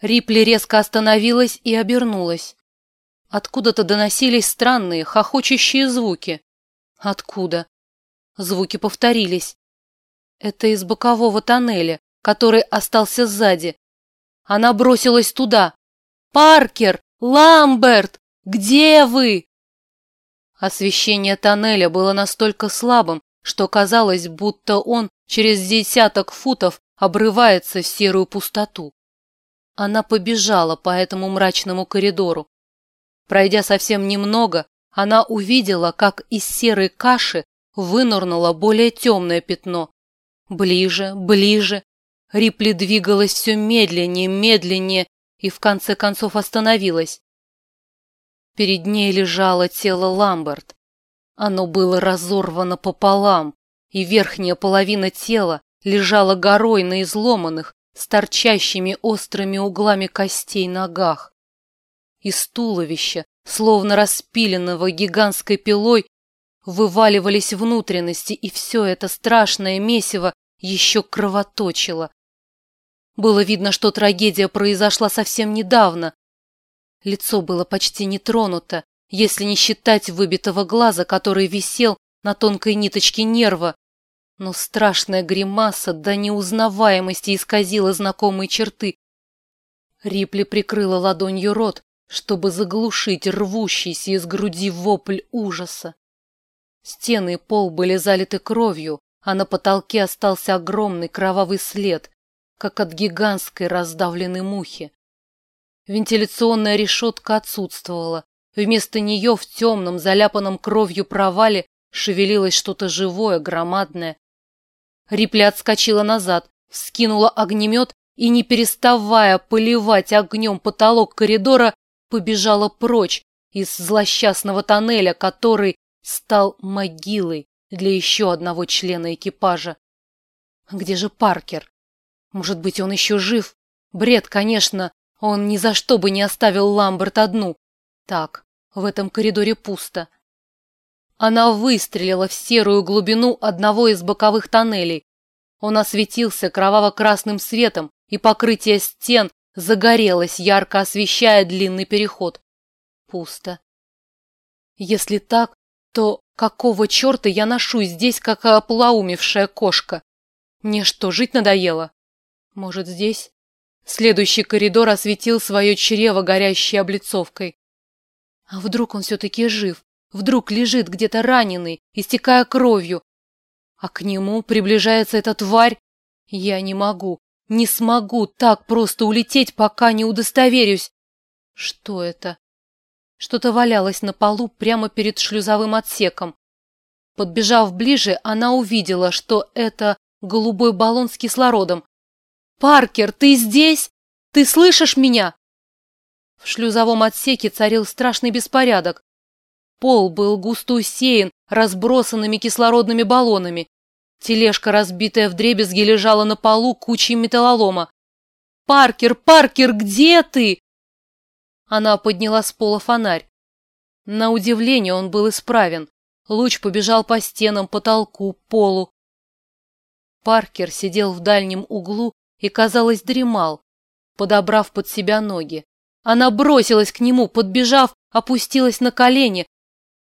Рипли резко остановилась и обернулась. Откуда-то доносились странные, хохочущие звуки. Откуда? Звуки повторились. Это из бокового тоннеля, который остался сзади. Она бросилась туда. «Паркер! Ламберт! Где вы?» Освещение тоннеля было настолько слабым, что казалось, будто он через десяток футов обрывается в серую пустоту. Она побежала по этому мрачному коридору. Пройдя совсем немного, она увидела, как из серой каши вынырнуло более темное пятно. Ближе, ближе. Рипли двигалась все медленнее, медленнее и в конце концов остановилась. Перед ней лежало тело Ламберт. Оно было разорвано пополам, и верхняя половина тела лежала горой на изломанных, с торчащими острыми углами костей ногах. Из туловища, словно распиленного гигантской пилой, вываливались внутренности, и все это страшное месиво еще кровоточило. Было видно, что трагедия произошла совсем недавно. Лицо было почти не тронуто, если не считать выбитого глаза, который висел на тонкой ниточке нерва, но страшная гримаса до неузнаваемости исказила знакомые черты. Рипли прикрыла ладонью рот, чтобы заглушить рвущийся из груди вопль ужаса. Стены и пол были залиты кровью, а на потолке остался огромный кровавый след, как от гигантской раздавленной мухи. Вентиляционная решетка отсутствовала. Вместо нее в темном, заляпанном кровью провале шевелилось что-то живое, громадное, Рипли отскочила назад, вскинула огнемет и, не переставая поливать огнем потолок коридора, побежала прочь из злосчастного тоннеля, который стал могилой для еще одного члена экипажа. Где же Паркер? Может быть, он еще жив? Бред, конечно, он ни за что бы не оставил Ламберт одну. Так, в этом коридоре пусто. Она выстрелила в серую глубину одного из боковых тоннелей. Он осветился кроваво-красным светом, и покрытие стен загорелось, ярко освещая длинный переход. Пусто. Если так, то какого черта я ношу здесь, как оплаумевшая кошка? Мне что, жить надоело? Может, здесь? Следующий коридор осветил свое чрево горящей облицовкой. А вдруг он все-таки жив? Вдруг лежит где-то раненый, истекая кровью. А к нему приближается эта тварь. Я не могу, не смогу так просто улететь, пока не удостоверюсь. Что это? Что-то валялось на полу прямо перед шлюзовым отсеком. Подбежав ближе, она увидела, что это голубой баллон с кислородом. «Паркер, ты здесь? Ты слышишь меня?» В шлюзовом отсеке царил страшный беспорядок. Пол был густо усеян разбросанными кислородными баллонами. Тележка, разбитая вдребезги, лежала на полу кучей металлолома. «Паркер, Паркер, где ты?» Она подняла с пола фонарь. На удивление он был исправен. Луч побежал по стенам, потолку, полу. Паркер сидел в дальнем углу и, казалось, дремал, подобрав под себя ноги. Она бросилась к нему, подбежав, опустилась на колени,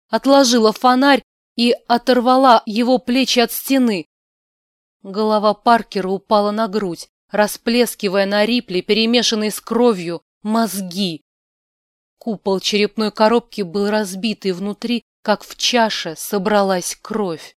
отложила фонарь и оторвала его плечи от стены. Голова Паркера упала на грудь, расплескивая на Рипли, перемешанные с кровью, мозги. Купол черепной коробки был разбитый внутри, как в чаше собралась кровь.